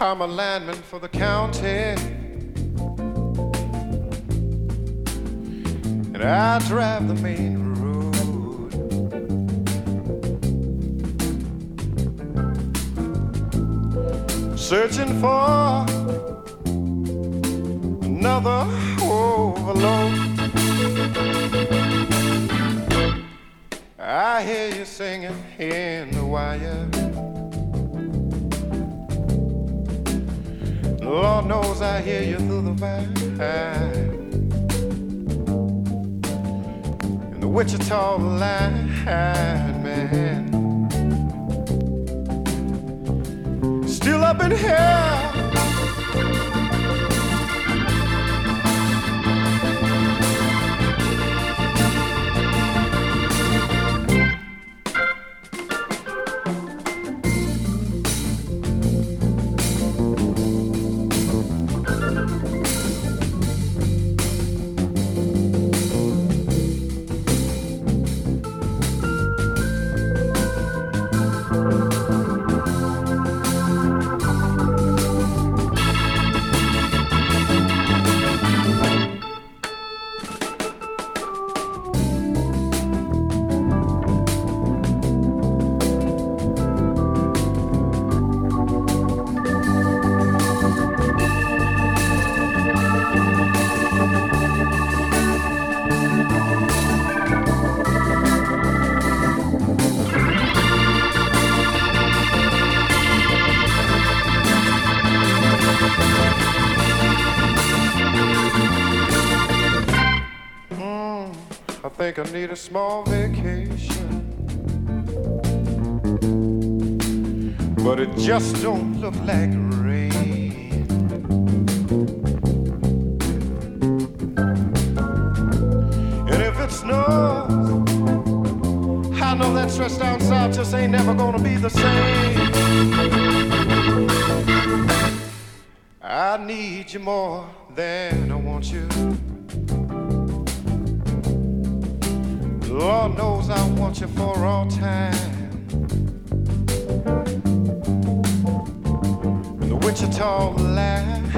I'm a landman for the county. And I drive the main road. Searching for another overload. I hear you singing in the wire. Lord knows I hear you through the vine. In the Wichita line, man. Still up in here. Think I need a small vacation. But it just don't look like rain. And if it snows, I know that stretch down south just ain't never gonna be the same. I need you more than I want you. Lord knows I want you for all time. In the Wichita line,